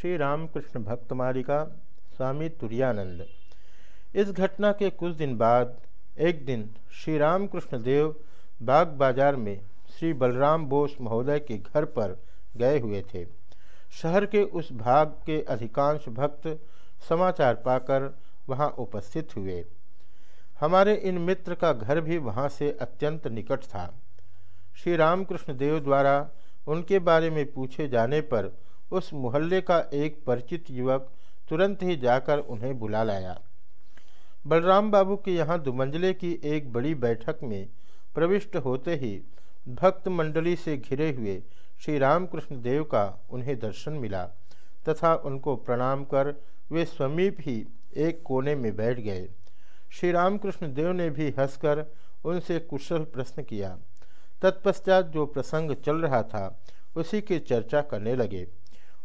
श्री रामकृष्ण भक्त मालिका स्वामी तुरानंद इस घटना के कुछ दिन बाद, एक दिन श्री रामकृष्ण देव बाग बाज़ार में श्री बलराम बोस महोदय के घर पर गए हुए थे। शहर के उस भाग के अधिकांश भक्त समाचार पाकर वहाँ उपस्थित हुए। हमारे इन मित्र का घर भी वहाँ से अत्यंत निकट था। श्री रामकृष्ण देव द्वारा उनके बारे में पूछे जाने पर उस मोहल्ले का एक परिचित युवक तुरंत ही जाकर उन्हें बुला लाया। बलराम बाबू के यहाँ दुमंजले की एक बड़ी बैठक में प्रविष्ट होते ही भक्त मंडली से घिरे हुए श्री रामकृष्ण देव का उन्हें दर्शन मिला तथा उनको प्रणाम कर वे समीप ही एक कोने में बैठ गए। श्री रामकृष्ण देव ने भी हंसकर उनसे कुशल प्रश्न किया। तत्पश्चात जो प्रसंग चल रहा था, उसी की चर्चा करने लगे।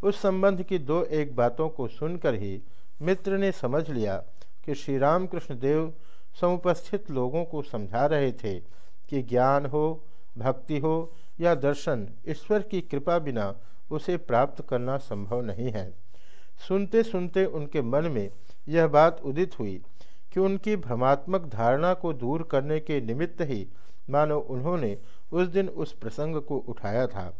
उस संबंध की दो एक बातों को सुनकर ही मित्र ने समझ लिया कि श्री रामकृष्ण देव समुपस्थित लोगों को समझा रहे थे कि ज्ञान हो, भक्ति हो या दर्शन ईश्वर की कृपा बिना उसे प्राप्त करना संभव नहीं है। सुनते सुनते उनके मन में यह बात उदित हुई कि उनकी भ्रमात्मक धारणा को दूर करने के निमित्त ही मानो उन्होंने उस दिन उस प्रसंग को उठाया था।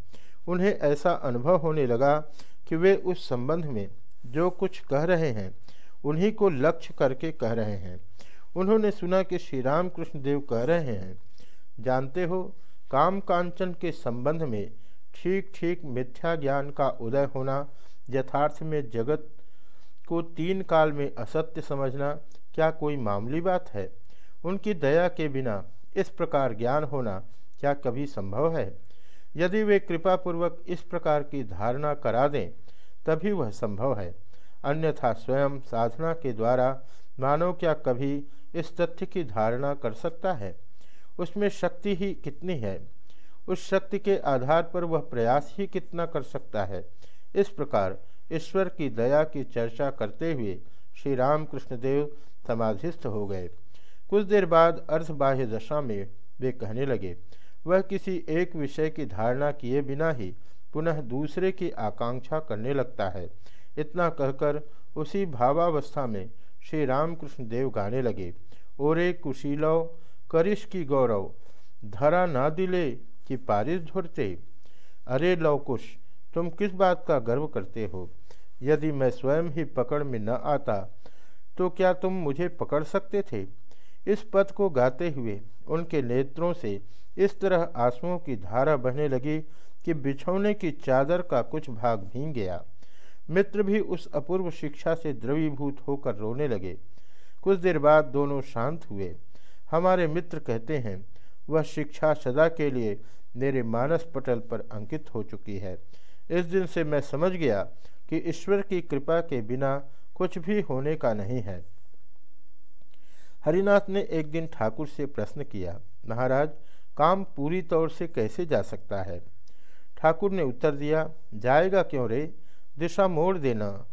उन्हें ऐसा अनुभव होने लगा कि वे उस संबंध में जो कुछ कह रहे हैं, उन्हीं को लक्ष्य करके कह रहे हैं। उन्होंने सुना कि श्री राम कृष्ण देव कह रहे हैं, जानते हो, काम कांचन के संबंध में ठीक ठीक मिथ्या ज्ञान का उदय होना, यथार्थ में जगत को तीन काल में असत्य समझना क्या कोई मामूली बात है? उनकी दया के बिना इस प्रकार ज्ञान होना क्या कभी संभव है? यदि वे कृपापूर्वक इस प्रकार की धारणा करा दें, तभी वह संभव है। अन्यथा स्वयं साधना के द्वारा मानव क्या कभी इस तथ्य की धारणा कर सकता है? उसमें शक्ति ही कितनी है? उस शक्ति के आधार पर वह प्रयास ही कितना कर सकता है? इस प्रकार ईश्वर की दया की चर्चा करते हुए श्री रामकृष्ण देव समाधिस्थ हो गए। कुछ देर बाद अर्धबाह्य दशा में वे कहने लगे वह किसी एक विषय की धारणा किए बिना ही पुनः दूसरे की आकांक्षा करने लगता है। इतना कहकर उसी भावावस्था में श्री रामकृष्ण देव गाने लगे। ओरे कुशीलव करिश की गौरव धरा ना दिले कि पारिश धुरते। अरे लवकुश तुम किस बात का गर्व करते हो? यदि मैं स्वयं ही पकड़ में न आता तो क्या तुम मुझे पकड़ सकते थे? इस पद को गाते हुए उनके नेत्रों से इस तरह आंसुओं की धारा बहने लगी कि बिछौने की चादर का कुछ भाग भींग गया। मित्र भी उस अपूर्व शिक्षा से द्रवीभूत होकर रोने लगे। कुछ देर बाद दोनों शांत हुए। हमारे मित्र कहते हैं, वह शिक्षा सदा के लिए मेरे मानस पटल पर अंकित हो चुकी है। इस दिन से मैं समझ गया कि ईश्वर की कृपा के बिना कुछ भी होने का नहीं है। हरिनाथ ने एक दिन ठाकुर से प्रश्न किया, महाराज, काम पूरी तौर से कैसे जा सकता है? ठाकुर ने उत्तर दिया, जाएगा क्यों रे? दिशा मोड़ देना।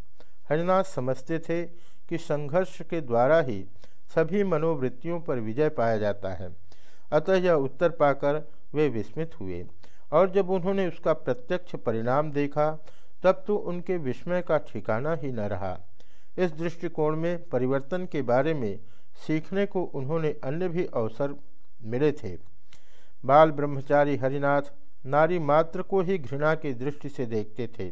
हरिनाथ समझते थे कि संघर्ष के द्वारा ही सभी मनोवृत्तियों पर विजय पाया जाता है। अतः यह उत्तर पाकर वे विस्मित हुए। और जब उन्होंने उसका प्रत्यक्ष परिणाम देखा, तब तो उनके विस्मय का ठिकाना ही न रहा। इस दृष्टिकोण में परिवर्तन के बारे में सीखने को उन्होंने अन्य भी अवसर मिले थे। बाल ब्रह्मचारी हरिनाथ नारी मात्र को ही घृणा की दृष्टि से देखते थे।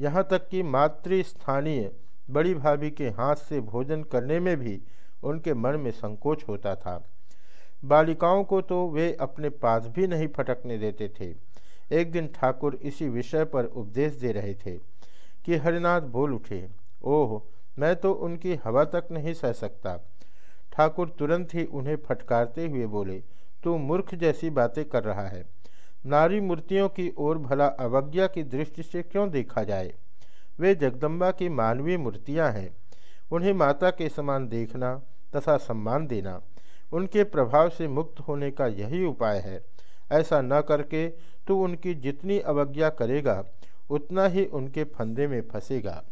यहाँ तक कि मातृस्थानीय बड़ी भाभी के हाथ से भोजन करने में भी उनके मन में संकोच होता था। बालिकाओं को तो वे अपने पास भी नहीं फटकने देते थे। एक दिन ठाकुर इसी विषय पर उपदेश दे रहे थे कि हरिनाथ बोल उठे, ओह, मैं तो उनकी हवा तक नहीं सह सकता। ठाकुर तुरंत ही उन्हें फटकारते हुए बोले, तू मूर्ख जैसी बातें कर रहा है। नारी मूर्तियों की ओर भला अवज्ञा की दृष्टि से क्यों देखा जाए? वे जगदम्बा की मानवीय मूर्तियाँ हैं। उन्हें माता के समान देखना तथा सम्मान देना, उनके प्रभाव से मुक्त होने का यही उपाय है। ऐसा न करके तू उनकी जितनी अवज्ञा करेगा, उतना ही उनके फंदे में फंसेगा।